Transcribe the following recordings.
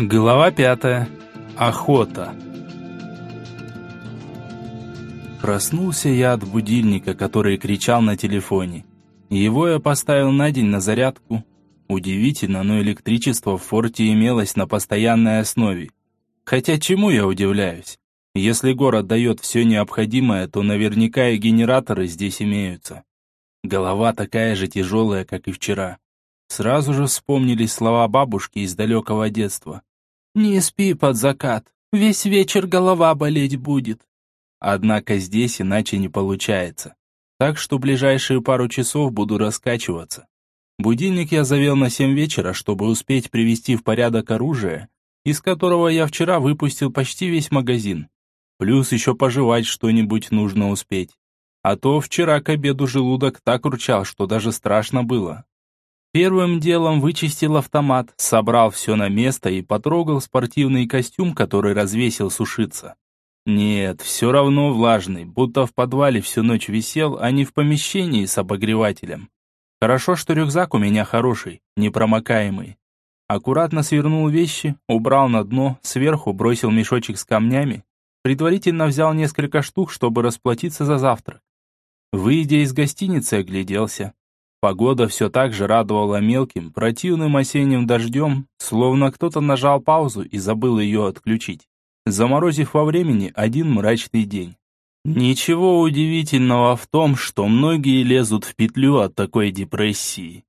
Глава пятая. Охота. Проснулся я от будильника, который кричал на телефоне. Его я поставил на день на зарядку. Удивительно, но электричество в форте имелось на постоянной основе. Хотя чему я удивляюсь? Если город дает все необходимое, то наверняка и генераторы здесь имеются. Голова такая же тяжелая, как и вчера. Сразу же вспомнились слова бабушки из далекого детства. «Не спи под закат, весь вечер голова болеть будет». Однако здесь иначе не получается. Так что ближайшие пару часов буду раскачиваться. Будильник я завел на семь вечера, чтобы успеть привести в порядок оружие, из которого я вчера выпустил почти весь магазин. Плюс еще пожевать что-нибудь нужно успеть. А то вчера к обеду желудок так урчал, что даже страшно было. Первым делом вычистил автомат, собрал все на место и потрогал спортивный костюм, который развесил сушиться. Нет, все равно влажный, будто в подвале всю ночь висел, а не в помещении с обогревателем. Хорошо, что рюкзак у меня хороший, непромокаемый. Аккуратно свернул вещи, убрал на дно, сверху бросил мешочек с камнями, предварительно взял несколько штук, чтобы расплатиться за завтрак. Выйдя из гостиницы, огляделся. Погода все так же радовала мелким, противным осенним дождем, словно кто-то нажал паузу и забыл ее отключить, заморозив во времени один мрачный день. Ничего удивительного в том, что многие лезут в петлю от такой депрессии.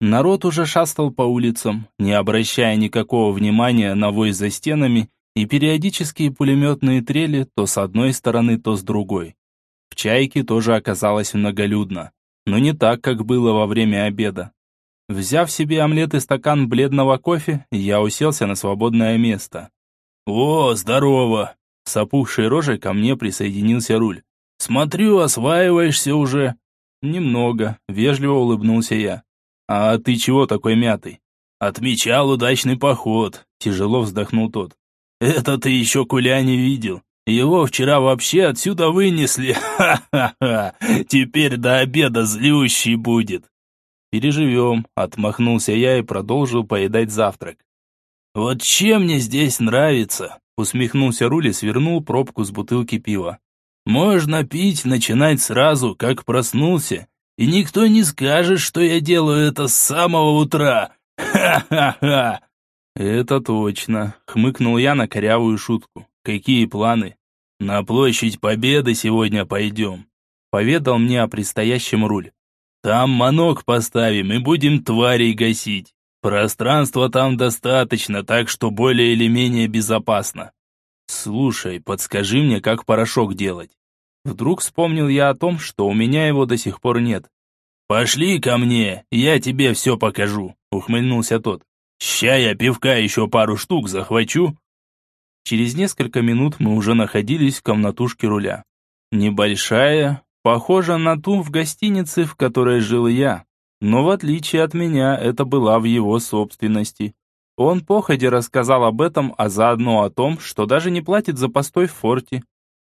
Народ уже шастал по улицам, не обращая никакого внимания на вой за стенами и периодические пулеметные трели то с одной стороны, то с другой. В «Чайке» тоже оказалось многолюдно но не так, как было во время обеда. Взяв себе омлет и стакан бледного кофе, я уселся на свободное место. «О, здорово!» С опухшей рожей ко мне присоединился руль. «Смотрю, осваиваешься уже». «Немного», — вежливо улыбнулся я. «А ты чего такой мятый?» «Отмечал удачный поход», — тяжело вздохнул тот. «Это ты еще куля не видел. Его вчера вообще отсюда вынесли. Ха-ха-ха. Теперь до обеда злющий будет. Переживем, отмахнулся я и продолжил поедать завтрак. Вот чем мне здесь нравится, усмехнулся Рули свернул пробку с бутылки пива. Можно пить, начинать сразу, как проснулся, и никто не скажет, что я делаю это с самого утра. Ха-ха-ха. Это точно, хмыкнул я на корявую шутку. Какие планы? На площадь Победы сегодня пойдем. Поведал мне о предстоящем руль. Там манок поставим и будем тварей гасить. Пространства там достаточно, так что более или менее безопасно. Слушай, подскажи мне, как порошок делать. Вдруг вспомнил я о том, что у меня его до сих пор нет. «Пошли ко мне, я тебе все покажу», — ухмыльнулся тот. «Ща я пивка еще пару штук захвачу, Через несколько минут мы уже находились в комнатушке руля. Небольшая, похожа на ту в гостинице, в которой жил я. Но в отличие от меня, это была в его собственности. Он походе рассказал об этом, а заодно о том, что даже не платит за постой в форте.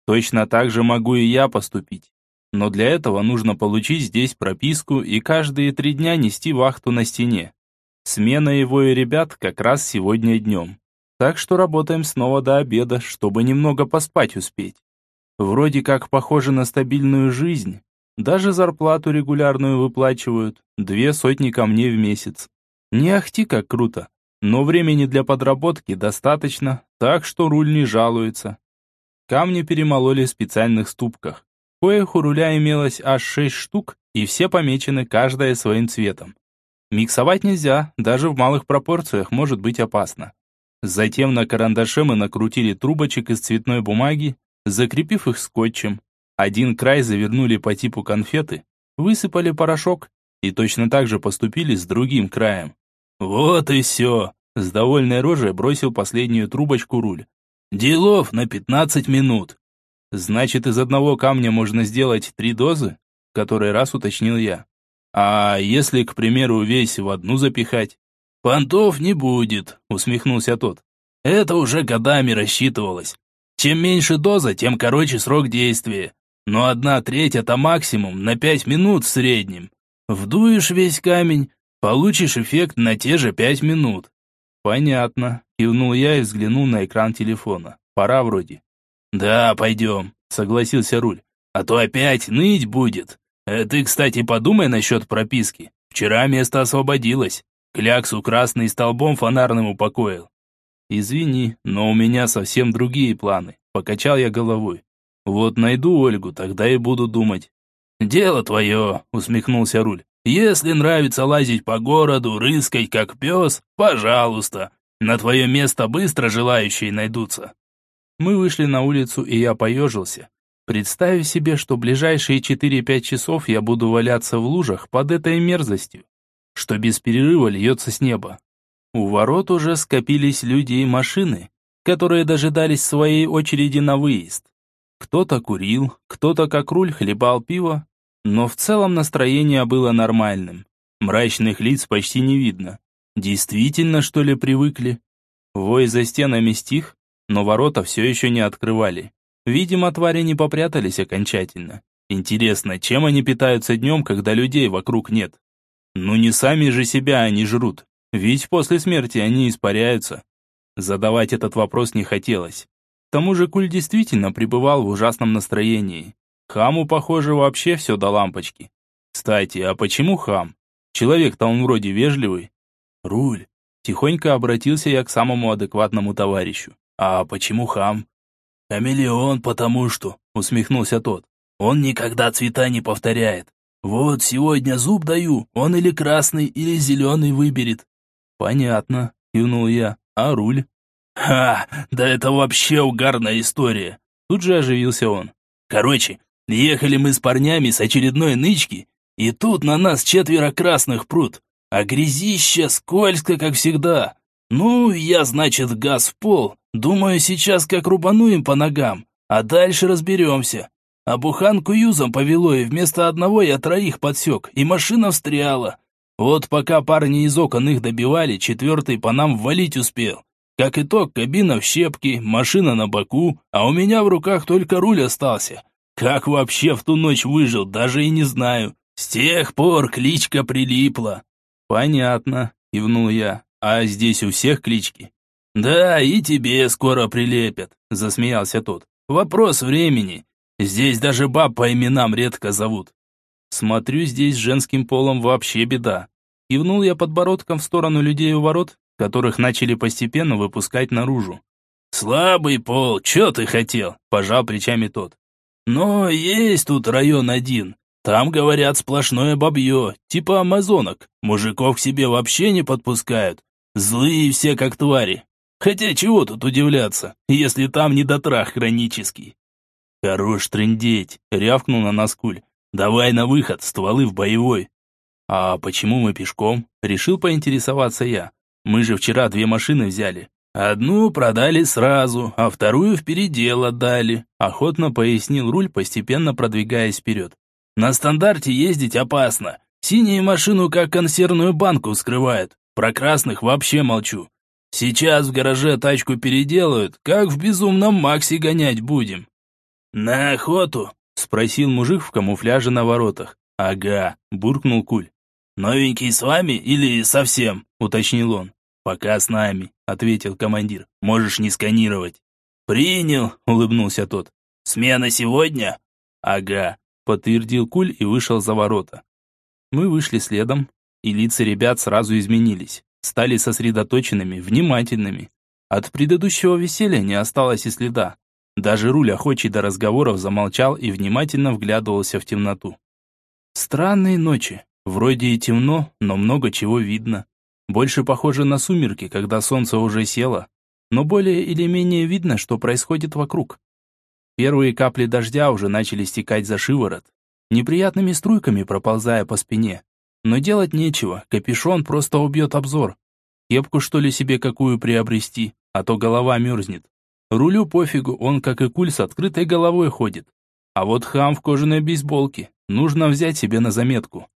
Точно так же могу и я поступить. Но для этого нужно получить здесь прописку и каждые три дня нести вахту на стене. Смена его и ребят как раз сегодня днем. Так что работаем снова до обеда, чтобы немного поспать успеть. Вроде как похоже на стабильную жизнь. Даже зарплату регулярную выплачивают. Две сотни камней в месяц. Не ахти как круто. Но времени для подработки достаточно, так что руль не жалуется. Камни перемололи в специальных ступках. Коих у руля имелось аж шесть штук, и все помечены каждая своим цветом. Миксовать нельзя, даже в малых пропорциях может быть опасно. Затем на карандаше мы накрутили трубочек из цветной бумаги, закрепив их скотчем. Один край завернули по типу конфеты, высыпали порошок и точно так же поступили с другим краем. «Вот и все!» С довольной рожей бросил последнюю трубочку руль. «Делов на пятнадцать минут!» «Значит, из одного камня можно сделать три дозы?» Который раз уточнил я. «А если, к примеру, весь в одну запихать?» «Понтов не будет», — усмехнулся тот. «Это уже годами рассчитывалось. Чем меньше доза, тем короче срок действия. Но одна треть — это максимум, на пять минут в среднем. Вдуешь весь камень, получишь эффект на те же пять минут». Понятно. Кивнул я и взглянул на экран телефона. Пора вроде. Да, пойдем, согласился руль. А то опять ныть будет. Э, ты, кстати, подумай насчет прописки. Вчера место освободилось. Кляксу красный столбом фонарным упокоил. Извини, но у меня совсем другие планы. Покачал я головой. Вот найду Ольгу, тогда и буду думать. «Дело твое», — усмехнулся Руль. «Если нравится лазить по городу, рыскать как пес, пожалуйста. На твое место быстро желающие найдутся». Мы вышли на улицу, и я поежился. Представив себе, что ближайшие 4-5 часов я буду валяться в лужах под этой мерзостью, что без перерыва льется с неба. У ворот уже скопились люди и машины, которые дожидались своей очереди на выезд. Кто-то курил, кто-то как руль хлебал пиво, но в целом настроение было нормальным. Мрачных лиц почти не видно. Действительно, что ли, привыкли? Вой за стенами стих, но ворота все еще не открывали. Видимо, твари не попрятались окончательно. Интересно, чем они питаются днем, когда людей вокруг нет? Ну не сами же себя они жрут, ведь после смерти они испаряются. Задавать этот вопрос не хотелось. К тому же Куль действительно пребывал в ужасном настроении. Хаму, похоже, вообще все до лампочки. Кстати, а почему хам? Человек-то он вроде вежливый. Руль. Тихонько обратился я к самому адекватному товарищу. А почему хам? Хамелеон, потому что, усмехнулся тот. Он никогда цвета не повторяет. Вот сегодня зуб даю, он или красный, или зеленый выберет. Понятно, кивнул я. А руль? «Ха, да это вообще угарная история!» Тут же оживился он. «Короче, ехали мы с парнями с очередной нычки, и тут на нас четверо красных прут, а грязище скользко, как всегда. Ну, я, значит, газ в пол, думаю, сейчас как рубану им по ногам, а дальше разберемся. А буханку юзом повело, и вместо одного я троих подсек, и машина встряла. Вот пока парни из окон их добивали, четвертый по нам валить успел. Как итог, кабина в щепки, машина на боку, а у меня в руках только руль остался. Как вообще в ту ночь выжил, даже и не знаю. С тех пор кличка прилипла. Понятно, кивнул я. А здесь у всех клички? Да, и тебе скоро прилепят, засмеялся тот. Вопрос времени. Здесь даже баб по именам редко зовут. Смотрю, здесь с женским полом вообще беда. Кивнул я подбородком в сторону людей у ворот, которых начали постепенно выпускать наружу. «Слабый пол, чё ты хотел?» – пожал плечами тот. «Но есть тут район один. Там, говорят, сплошное бабье, типа амазонок. Мужиков к себе вообще не подпускают. Злые все как твари. Хотя чего тут удивляться, если там недотрах хронический?» «Хорош трындеть», — рявкнул на нас куль. «Давай на выход, стволы в боевой». «А почему мы пешком?» — решил поинтересоваться я. Мы же вчера две машины взяли. Одну продали сразу, а вторую в передел отдали», – охотно пояснил руль, постепенно продвигаясь вперед. «На стандарте ездить опасно. Синие машину как консервную банку вскрывают. Про красных вообще молчу. Сейчас в гараже тачку переделают, как в безумном Максе гонять будем». «На охоту?» – спросил мужик в камуфляже на воротах. «Ага», – буркнул Куль. «Новенький с вами или совсем?» – уточнил он. «Пока с нами», — ответил командир. «Можешь не сканировать». «Принял», — улыбнулся тот. «Смена сегодня?» «Ага», — подтвердил Куль и вышел за ворота. Мы вышли следом, и лица ребят сразу изменились. Стали сосредоточенными, внимательными. От предыдущего веселья не осталось и следа. Даже руль, охочий до разговоров, замолчал и внимательно вглядывался в темноту. Странные ночи. Вроде и темно, но много чего видно. Больше похоже на сумерки, когда солнце уже село, но более или менее видно, что происходит вокруг. Первые капли дождя уже начали стекать за шиворот, неприятными струйками проползая по спине. Но делать нечего, капюшон просто убьет обзор. Кепку что ли себе какую приобрести, а то голова мерзнет. Рулю пофигу, он как и куль с открытой головой ходит. А вот хам в кожаной бейсболке, нужно взять себе на заметку.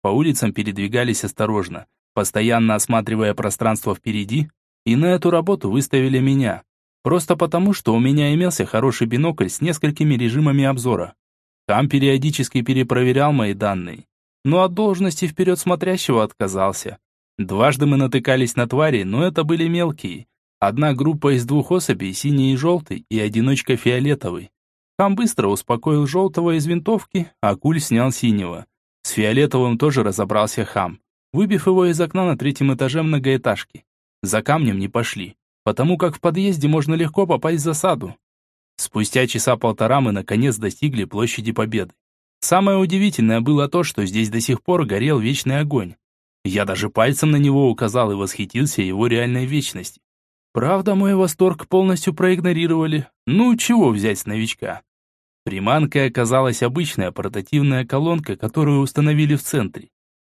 По улицам передвигались осторожно, постоянно осматривая пространство впереди, и на эту работу выставили меня. Просто потому, что у меня имелся хороший бинокль с несколькими режимами обзора. Там периодически перепроверял мои данные, но от должности вперед смотрящего отказался. Дважды мы натыкались на твари, но это были мелкие. Одна группа из двух особей, синий и желтый, и одиночка фиолетовый. Хам быстро успокоил желтого из винтовки, а куль снял синего. С фиолетовым тоже разобрался хам, выбив его из окна на третьем этаже многоэтажки. За камнем не пошли, потому как в подъезде можно легко попасть в засаду. Спустя часа полтора мы наконец достигли площади Победы. Самое удивительное было то, что здесь до сих пор горел вечный огонь. Я даже пальцем на него указал и восхитился его реальной вечности. Правда, мой восторг полностью проигнорировали. Ну, чего взять с новичка? Приманкой оказалась обычная портативная колонка, которую установили в центре.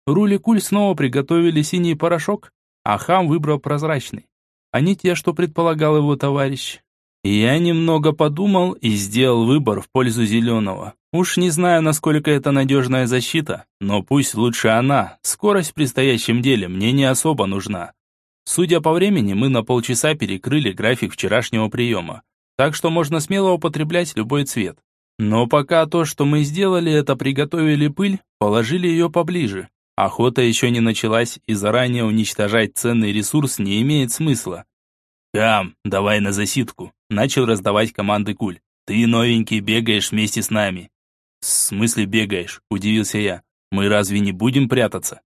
Руль и куль снова приготовили синий порошок, а хам выбрал прозрачный, а не те, что предполагал его товарищ. Я немного подумал и сделал выбор в пользу зеленого. Уж не знаю, насколько это надежная защита, но пусть лучше она. Скорость в предстоящем деле мне не особо нужна. Судя по времени, мы на полчаса перекрыли график вчерашнего приема, так что можно смело употреблять любой цвет. Но пока то, что мы сделали, это приготовили пыль, положили ее поближе. Охота еще не началась, и заранее уничтожать ценный ресурс не имеет смысла. «Кам, давай на засидку», — начал раздавать команды Куль. «Ты, новенький, бегаешь вместе с нами». «В смысле бегаешь?» – удивился я. «Мы разве не будем прятаться?»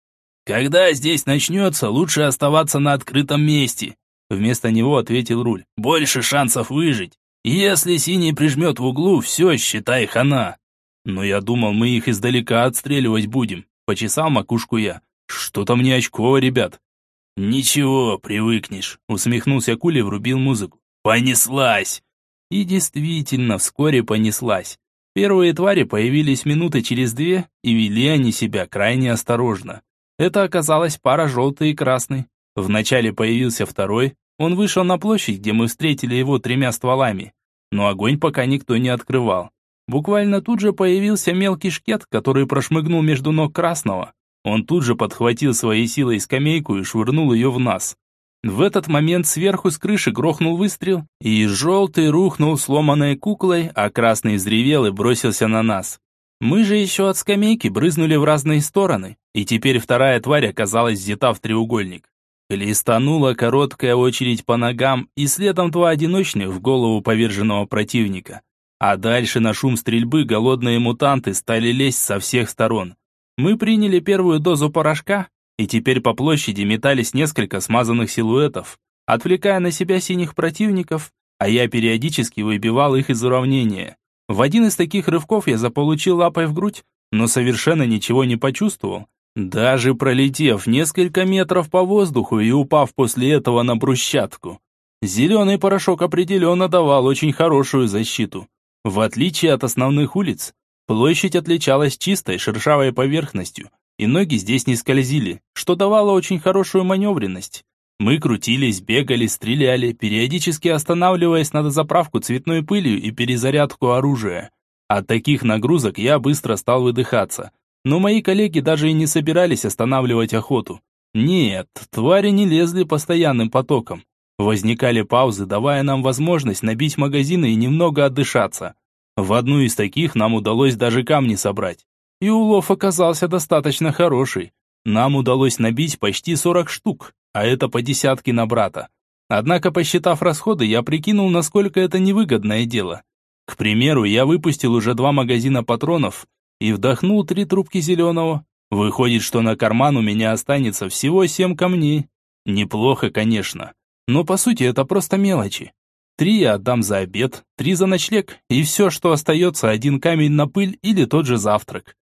«Когда здесь начнется, лучше оставаться на открытом месте», – вместо него ответил Руль. «Больше шансов выжить. Если синий прижмет в углу, все, считай, хана». «Но я думал, мы их издалека отстреливать будем», – почесал макушку я. «Что-то мне очково, ребят». «Ничего, привыкнешь», — усмехнулся Кули врубил музыку. «Понеслась!» И действительно, вскоре понеслась. Первые твари появились минуты через две, и вели они себя крайне осторожно. Это оказалась пара желтый и красный. Вначале появился второй, он вышел на площадь, где мы встретили его тремя стволами. Но огонь пока никто не открывал. Буквально тут же появился мелкий шкет, который прошмыгнул между ног красного. Он тут же подхватил своей силой скамейку и швырнул ее в нас. В этот момент сверху с крыши грохнул выстрел, и желтый рухнул сломанной куклой, а красный взревел и бросился на нас. Мы же еще от скамейки брызнули в разные стороны, и теперь вторая тварь оказалась взята в треугольник. Листанула короткая очередь по ногам, и следом два одиночных в голову поверженного противника. А дальше на шум стрельбы голодные мутанты стали лезть со всех сторон. Мы приняли первую дозу порошка, и теперь по площади метались несколько смазанных силуэтов, отвлекая на себя синих противников, а я периодически выбивал их из уравнения. В один из таких рывков я заполучил лапой в грудь, но совершенно ничего не почувствовал, даже пролетев несколько метров по воздуху и упав после этого на брусчатку. Зеленый порошок определенно давал очень хорошую защиту. В отличие от основных улиц, Площадь отличалась чистой шершавой поверхностью, и ноги здесь не скользили, что давало очень хорошую маневренность. Мы крутились, бегали, стреляли, периодически останавливаясь на дозаправку цветной пылью и перезарядку оружия. От таких нагрузок я быстро стал выдыхаться, но мои коллеги даже и не собирались останавливать охоту. Нет, твари не лезли постоянным потоком. Возникали паузы, давая нам возможность набить магазины и немного отдышаться. В одну из таких нам удалось даже камни собрать. И улов оказался достаточно хороший. Нам удалось набить почти 40 штук, а это по десятке на брата. Однако, посчитав расходы, я прикинул, насколько это невыгодное дело. К примеру, я выпустил уже два магазина патронов и вдохнул три трубки зеленого. Выходит, что на карман у меня останется всего семь камней. Неплохо, конечно. Но по сути это просто мелочи. Три я отдам за обед, три за ночлег, и все, что остается, один камень на пыль или тот же завтрак.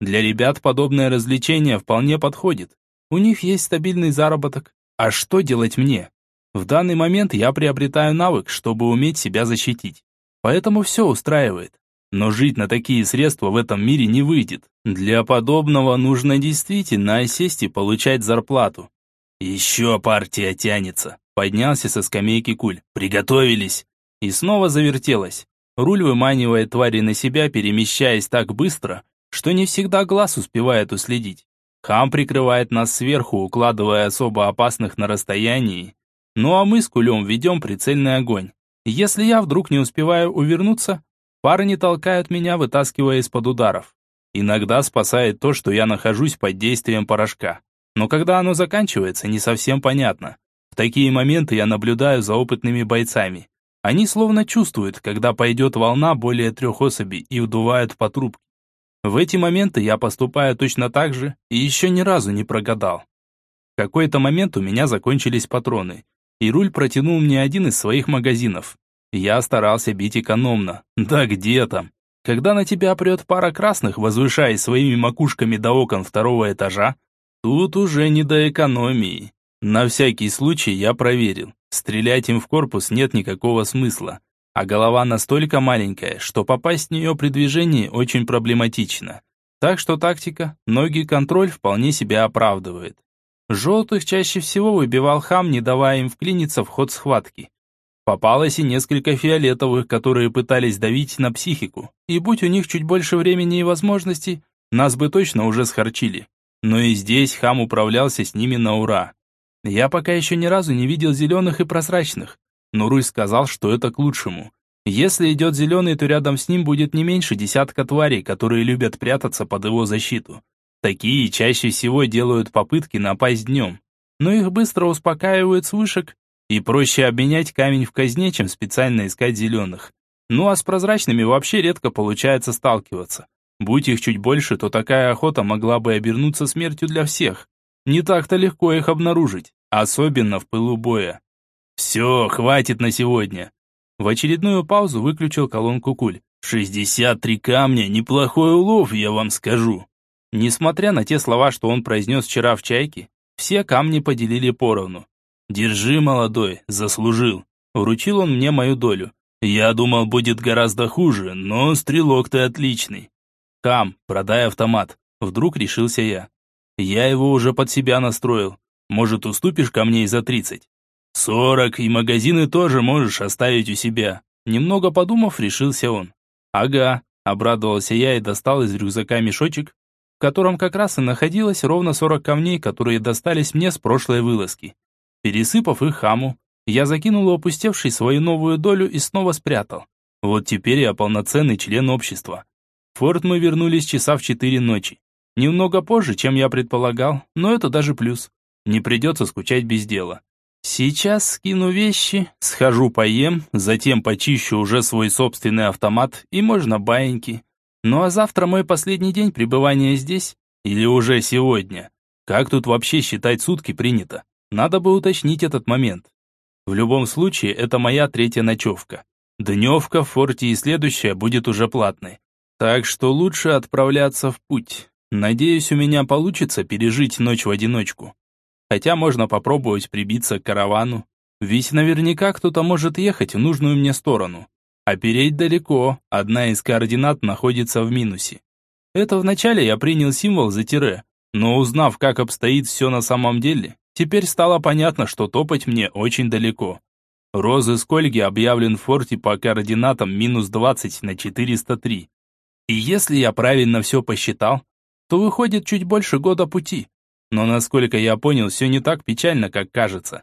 Для ребят подобное развлечение вполне подходит. У них есть стабильный заработок. А что делать мне? В данный момент я приобретаю навык, чтобы уметь себя защитить. Поэтому все устраивает. Но жить на такие средства в этом мире не выйдет. Для подобного нужно действительно осесть и получать зарплату. Еще партия тянется. Поднялся со скамейки куль. «Приготовились!» И снова завертелось. Руль выманивает твари на себя, перемещаясь так быстро, что не всегда глаз успевает уследить. Хам прикрывает нас сверху, укладывая особо опасных на расстоянии. Ну а мы с кулем ведем прицельный огонь. Если я вдруг не успеваю увернуться, парни толкают меня, вытаскивая из-под ударов. Иногда спасает то, что я нахожусь под действием порошка. Но когда оно заканчивается, не совсем понятно. В такие моменты я наблюдаю за опытными бойцами. Они словно чувствуют, когда пойдет волна более трех особей и удувают по трубке. В эти моменты я поступаю точно так же и еще ни разу не прогадал. В какой-то момент у меня закончились патроны, и руль протянул мне один из своих магазинов. Я старался бить экономно. Да где там? Когда на тебя прет пара красных, возвышаясь своими макушками до окон второго этажа, тут уже не до экономии. На всякий случай я проверил. Стрелять им в корпус нет никакого смысла. А голова настолько маленькая, что попасть в нее при движении очень проблематично. Так что тактика, ноги контроль вполне себя оправдывает. Желтых чаще всего выбивал хам, не давая им вклиниться в ход схватки. Попалось и несколько фиолетовых, которые пытались давить на психику. И будь у них чуть больше времени и возможностей, нас бы точно уже схорчили. Но и здесь хам управлялся с ними на ура. Я пока еще ни разу не видел зеленых и прозрачных. Но Русь сказал, что это к лучшему. Если идет зеленый, то рядом с ним будет не меньше десятка тварей, которые любят прятаться под его защиту. Такие чаще всего делают попытки напасть днем. Но их быстро успокаивают с вышек и проще обменять камень в казне, чем специально искать зеленых. Ну а с прозрачными вообще редко получается сталкиваться. Будь их чуть больше, то такая охота могла бы обернуться смертью для всех. Не так-то легко их обнаружить, особенно в пылу боя. «Все, хватит на сегодня!» В очередную паузу выключил колонку куль. «Шестьдесят три камня, неплохой улов, я вам скажу!» Несмотря на те слова, что он произнес вчера в «Чайке», все камни поделили поровну. «Держи, молодой, заслужил». Вручил он мне мою долю. Я думал, будет гораздо хуже, но стрелок ты отличный. Кам, продай автомат. Вдруг решился я. Я его уже под себя настроил. Может, уступишь ко мне и за тридцать? Сорок, и магазины тоже можешь оставить у себя. Немного подумав, решился он. Ага, обрадовался я и достал из рюкзака мешочек, в котором как раз и находилось ровно сорок камней, которые достались мне с прошлой вылазки. Пересыпав их хаму, я закинул опустевший свою новую долю и снова спрятал. Вот теперь я полноценный член общества. В форт мы вернулись часа в четыре ночи. Немного позже, чем я предполагал, но это даже плюс. Не придется скучать без дела. Сейчас скину вещи, схожу поем, затем почищу уже свой собственный автомат и можно баиньки. Ну а завтра мой последний день пребывания здесь? Или уже сегодня? Как тут вообще считать сутки принято? Надо бы уточнить этот момент. В любом случае, это моя третья ночевка. Дневка в форте и следующая будет уже платной. Так что лучше отправляться в путь. Надеюсь, у меня получится пережить ночь в одиночку. Хотя можно попробовать прибиться к каравану. Ведь наверняка кто-то может ехать в нужную мне сторону. А переть далеко, одна из координат находится в минусе. Это вначале я принял символ за тире, но узнав, как обстоит все на самом деле, Теперь стало понятно, что топать мне очень далеко. Розыск Ольги объявлен в форте по координатам минус 20 на 403. И если я правильно все посчитал, то выходит чуть больше года пути. Но насколько я понял, все не так печально, как кажется.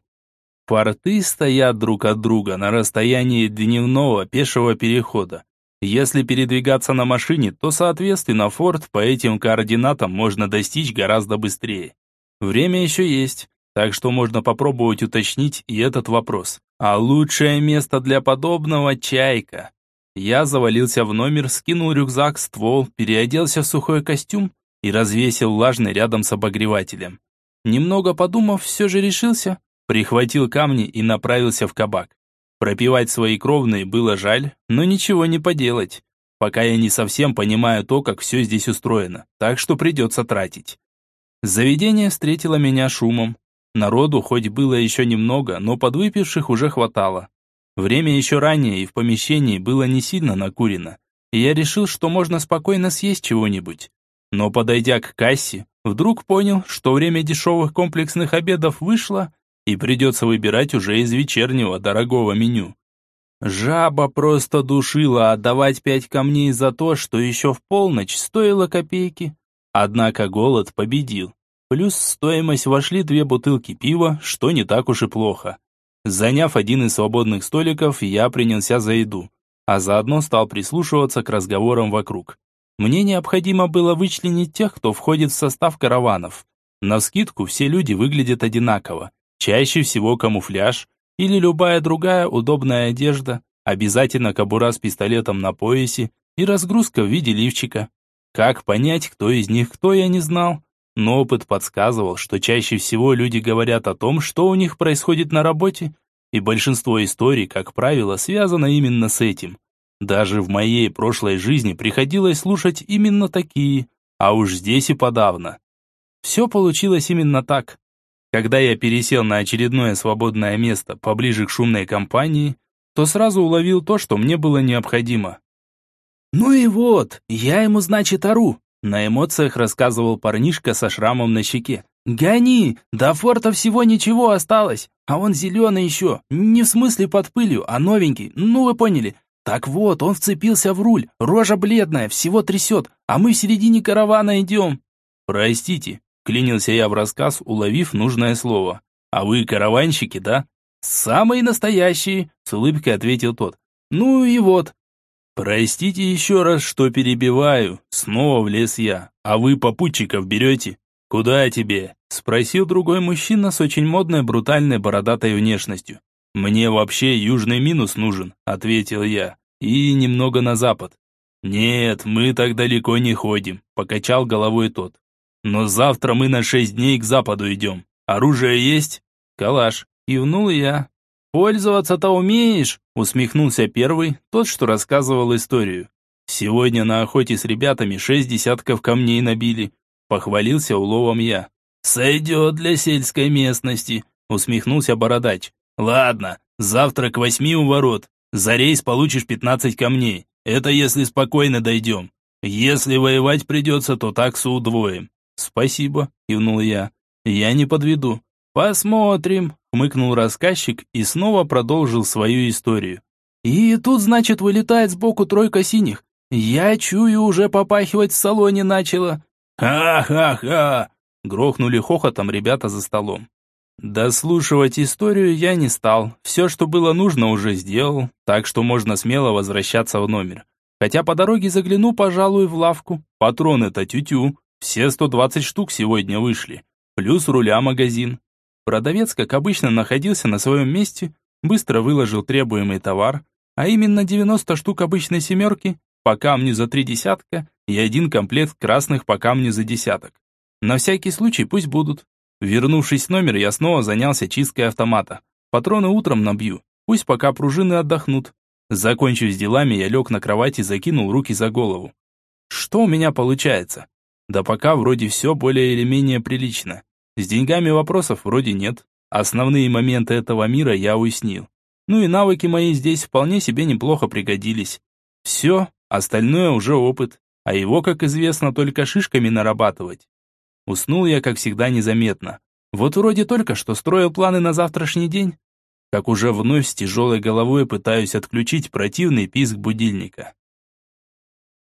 Порты стоят друг от друга на расстоянии дневного пешего перехода. Если передвигаться на машине, то, соответственно, форт по этим координатам можно достичь гораздо быстрее. Время еще есть, так что можно попробовать уточнить и этот вопрос. А лучшее место для подобного – чайка. Я завалился в номер, скинул рюкзак, ствол, переоделся в сухой костюм и развесил влажный рядом с обогревателем. Немного подумав, все же решился, прихватил камни и направился в кабак. Пропивать свои кровные было жаль, но ничего не поделать. Пока я не совсем понимаю то, как все здесь устроено, так что придется тратить. Заведение встретило меня шумом. Народу хоть было еще немного, но подвыпивших уже хватало. Время еще ранее и в помещении было не сильно накурено, и я решил, что можно спокойно съесть чего-нибудь. Но подойдя к кассе, вдруг понял, что время дешевых комплексных обедов вышло, и придется выбирать уже из вечернего дорогого меню. Жаба просто душила отдавать пять камней за то, что еще в полночь стоило копейки. Однако голод победил. Плюс в стоимость вошли две бутылки пива, что не так уж и плохо. Заняв один из свободных столиков, я принялся за еду, а заодно стал прислушиваться к разговорам вокруг. Мне необходимо было вычленить тех, кто входит в состав караванов. На скидку все люди выглядят одинаково. Чаще всего камуфляж или любая другая удобная одежда, обязательно кобура с пистолетом на поясе и разгрузка в виде лифчика. Как понять, кто из них кто, я не знал, но опыт подсказывал, что чаще всего люди говорят о том, что у них происходит на работе, и большинство историй, как правило, связано именно с этим. Даже в моей прошлой жизни приходилось слушать именно такие, а уж здесь и подавно. Все получилось именно так. Когда я пересел на очередное свободное место поближе к шумной компании, то сразу уловил то, что мне было необходимо. «Ну и вот, я ему, значит, ору», на эмоциях рассказывал парнишка со шрамом на щеке. «Гони! До форта всего ничего осталось, а он зеленый еще, не в смысле под пылью, а новенький, ну вы поняли. Так вот, он вцепился в руль, рожа бледная, всего трясет, а мы в середине каравана идем». «Простите», — клянился я в рассказ, уловив нужное слово. «А вы караванщики, да?» «Самые настоящие», — с улыбкой ответил тот. «Ну и вот, «Простите еще раз, что перебиваю», — снова влез я. «А вы попутчиков берете?» «Куда тебе?» — спросил другой мужчина с очень модной брутальной бородатой внешностью. «Мне вообще южный минус нужен», — ответил я. «И немного на запад». «Нет, мы так далеко не ходим», — покачал головой тот. «Но завтра мы на шесть дней к западу идем. Оружие есть?» «Калаш», — кивнул я. «Пользоваться-то умеешь?» – усмехнулся первый, тот, что рассказывал историю. «Сегодня на охоте с ребятами шесть десятков камней набили», – похвалился уловом я. «Сойдет для сельской местности», – усмехнулся бородач. «Ладно, завтра к восьми у ворот. За рейс получишь пятнадцать камней. Это если спокойно дойдем. Если воевать придется, то таксу удвоим». «Спасибо», – кивнул я. «Я не подведу». «Посмотрим», хмыкнул рассказчик и снова продолжил свою историю. И тут, значит, вылетает сбоку тройка синих. Я чую, уже попахивать в салоне начало. Ха-ха-ха! Грохнули хохотом ребята за столом. Дослушивать историю я не стал. Все, что было нужно, уже сделал, так что можно смело возвращаться в номер. Хотя по дороге загляну, пожалуй, в лавку. Патроны-то тю-тю. Все 120 штук сегодня вышли. Плюс руля магазин. Продавец, как обычно, находился на своем месте, быстро выложил требуемый товар, а именно 90 штук обычной семерки, по камню за три десятка и один комплект красных по камню за десяток. На всякий случай пусть будут. Вернувшись в номер, я снова занялся чисткой автомата. Патроны утром набью, пусть пока пружины отдохнут. Закончив с делами, я лег на кровать и закинул руки за голову. Что у меня получается? Да пока вроде все более или менее прилично. С деньгами вопросов вроде нет. Основные моменты этого мира я уяснил. Ну и навыки мои здесь вполне себе неплохо пригодились. Все, остальное уже опыт, а его, как известно, только шишками нарабатывать. Уснул я, как всегда, незаметно. Вот вроде только что строил планы на завтрашний день, как уже вновь с тяжелой головой пытаюсь отключить противный писк будильника.